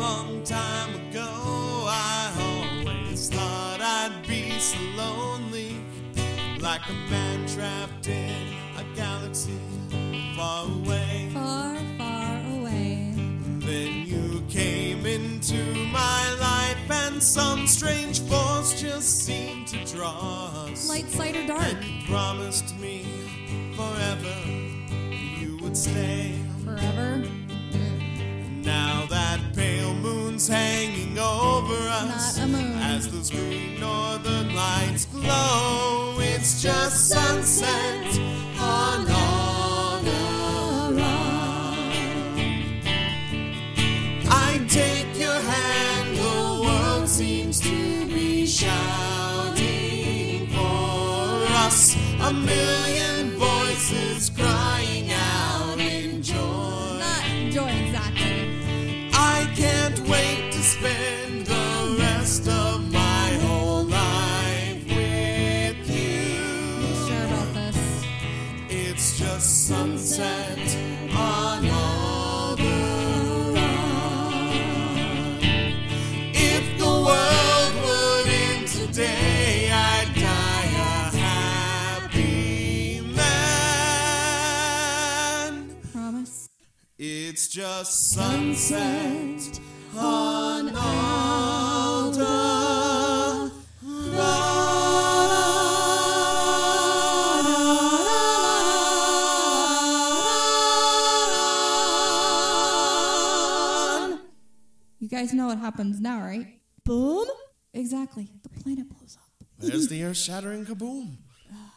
long time ago, I always thought I'd be so lonely, like a man trapped in a galaxy far away. Far, far away. Then you came into my life, and some strange force just seemed to draw us. Light side or dark? And you promised me forever you would stay. Us, as those green northern lights glow, it's just sunset on. I take your hand, the world seems to be shouting for us. A million It's just sunset on all the run. If the world would end today, I'd die a happy man. Promise? It's just sunset You guys know what happens now, right? Boom? Exactly. The planet blows up. There's the earth shattering kaboom. Ah.